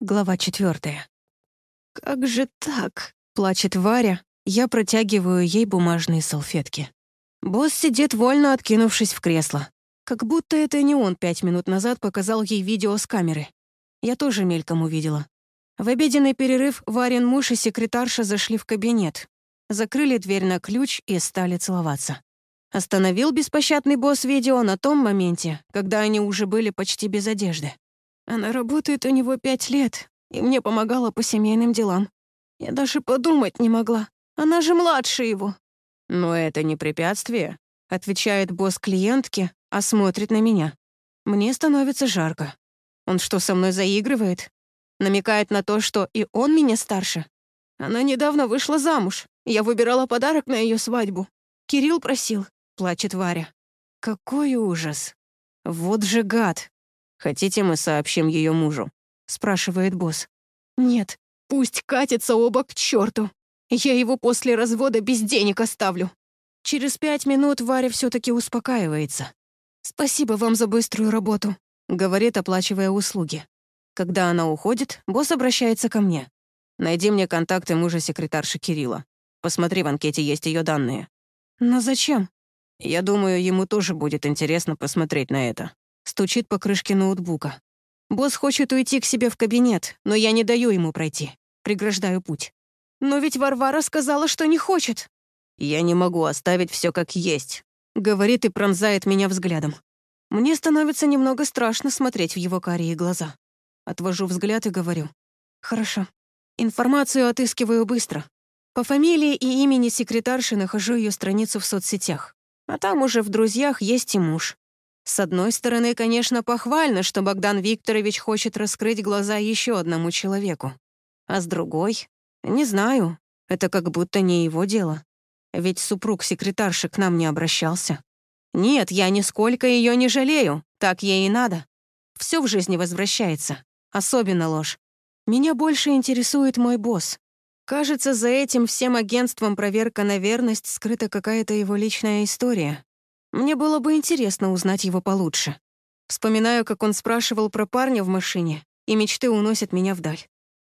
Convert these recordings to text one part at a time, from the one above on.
Глава четвертая. «Как же так?» — плачет Варя. Я протягиваю ей бумажные салфетки. Босс сидит вольно, откинувшись в кресло. Как будто это не он пять минут назад показал ей видео с камеры. Я тоже мельком увидела. В обеденный перерыв Варин муж и секретарша зашли в кабинет. Закрыли дверь на ключ и стали целоваться. Остановил беспощадный босс видео на том моменте, когда они уже были почти без одежды. Она работает у него пять лет и мне помогала по семейным делам. Я даже подумать не могла. Она же младше его. «Но это не препятствие», — отвечает босс клиентке, а смотрит на меня. Мне становится жарко. Он что, со мной заигрывает? Намекает на то, что и он меня старше. Она недавно вышла замуж. Я выбирала подарок на ее свадьбу. Кирилл просил, плачет Варя. Какой ужас. Вот же гад. «Хотите, мы сообщим ее мужу?» — спрашивает босс. «Нет, пусть катится оба к черту. Я его после развода без денег оставлю». Через пять минут Варя все таки успокаивается. «Спасибо вам за быструю работу», — говорит, оплачивая услуги. Когда она уходит, босс обращается ко мне. «Найди мне контакты мужа секретарши Кирилла. Посмотри, в анкете есть ее данные». «Но зачем?» «Я думаю, ему тоже будет интересно посмотреть на это». Стучит по крышке ноутбука. Босс хочет уйти к себе в кабинет, но я не даю ему пройти. Преграждаю путь. Но ведь Варвара сказала, что не хочет. Я не могу оставить все как есть. Говорит и пронзает меня взглядом. Мне становится немного страшно смотреть в его карие глаза. Отвожу взгляд и говорю. Хорошо. Информацию отыскиваю быстро. По фамилии и имени секретарши нахожу ее страницу в соцсетях. А там уже в друзьях есть и муж. С одной стороны, конечно, похвально, что Богдан Викторович хочет раскрыть глаза еще одному человеку. А с другой, не знаю, это как будто не его дело. Ведь супруг секретарши к нам не обращался. Нет, я нисколько ее не жалею, так ей и надо. Все в жизни возвращается, особенно ложь. Меня больше интересует мой босс. Кажется, за этим всем агентством проверка на верность скрыта какая-то его личная история. Мне было бы интересно узнать его получше. Вспоминаю, как он спрашивал про парня в машине, и мечты уносят меня вдаль.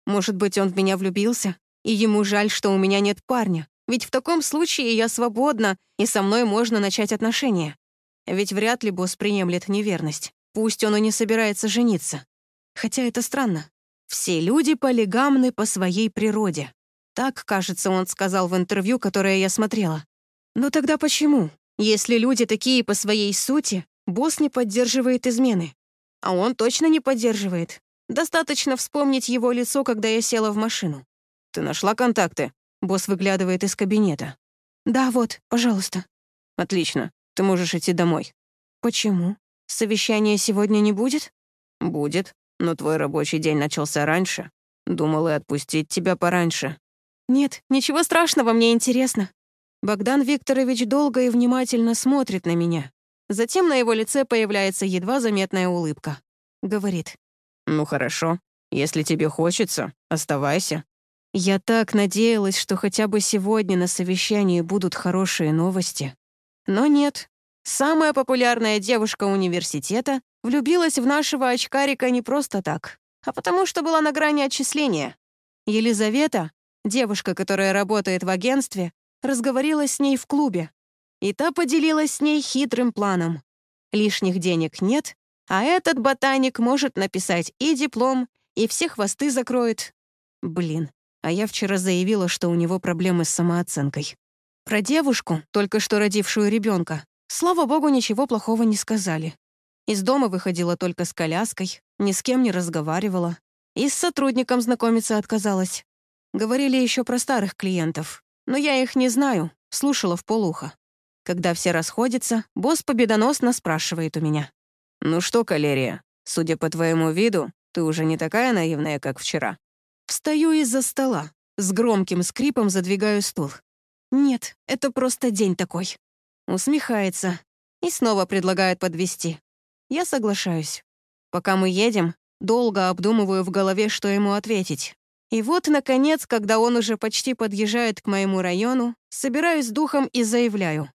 Может быть, он в меня влюбился, и ему жаль, что у меня нет парня, ведь в таком случае я свободна, и со мной можно начать отношения. Ведь вряд ли босс приемлет неверность, пусть он и не собирается жениться. Хотя это странно. Все люди полигамны по своей природе. Так, кажется, он сказал в интервью, которое я смотрела. Но тогда почему? Если люди такие по своей сути, босс не поддерживает измены. А он точно не поддерживает. Достаточно вспомнить его лицо, когда я села в машину. «Ты нашла контакты?» Босс выглядывает из кабинета. «Да, вот, пожалуйста». «Отлично. Ты можешь идти домой». «Почему? Совещания сегодня не будет?» «Будет, но твой рабочий день начался раньше. Думал и отпустить тебя пораньше». «Нет, ничего страшного, мне интересно. Богдан Викторович долго и внимательно смотрит на меня. Затем на его лице появляется едва заметная улыбка. Говорит. «Ну хорошо. Если тебе хочется, оставайся». Я так надеялась, что хотя бы сегодня на совещании будут хорошие новости. Но нет. Самая популярная девушка университета влюбилась в нашего очкарика не просто так, а потому что была на грани отчисления. Елизавета, девушка, которая работает в агентстве, разговорилась с ней в клубе, и та поделилась с ней хитрым планом. Лишних денег нет, а этот ботаник может написать и диплом, и все хвосты закроет. Блин, а я вчера заявила, что у него проблемы с самооценкой. Про девушку, только что родившую ребенка, слава богу, ничего плохого не сказали. Из дома выходила только с коляской, ни с кем не разговаривала. И с сотрудником знакомиться отказалась. Говорили еще про старых клиентов. Но я их не знаю, слушала в полухо. Когда все расходятся, босс победоносно спрашивает у меня. «Ну что, Калерия, судя по твоему виду, ты уже не такая наивная, как вчера». Встаю из-за стола, с громким скрипом задвигаю стул. «Нет, это просто день такой». Усмехается и снова предлагает подвести. Я соглашаюсь. Пока мы едем, долго обдумываю в голове, что ему ответить. И вот, наконец, когда он уже почти подъезжает к моему району, собираюсь с духом и заявляю.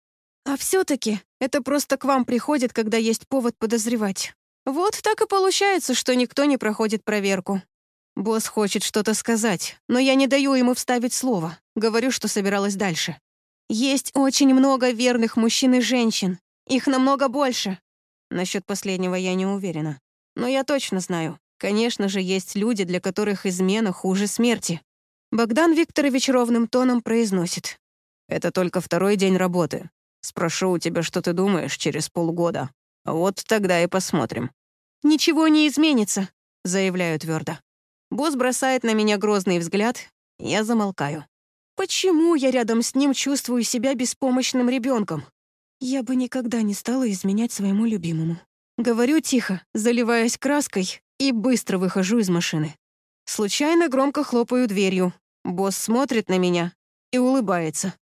А все таки это просто к вам приходит, когда есть повод подозревать. Вот так и получается, что никто не проходит проверку. Босс хочет что-то сказать, но я не даю ему вставить слово. Говорю, что собиралась дальше. Есть очень много верных мужчин и женщин. Их намного больше. Насчет последнего я не уверена. Но я точно знаю. Конечно же, есть люди, для которых измена хуже смерти. Богдан Викторович ровным тоном произносит. «Это только второй день работы. Спрошу у тебя, что ты думаешь через полгода. Вот тогда и посмотрим». «Ничего не изменится», — заявляю твердо. Босс бросает на меня грозный взгляд, я замолкаю. Почему я рядом с ним чувствую себя беспомощным ребенком? Я бы никогда не стала изменять своему любимому. Говорю тихо, заливаясь краской, и быстро выхожу из машины. Случайно громко хлопаю дверью. Босс смотрит на меня и улыбается.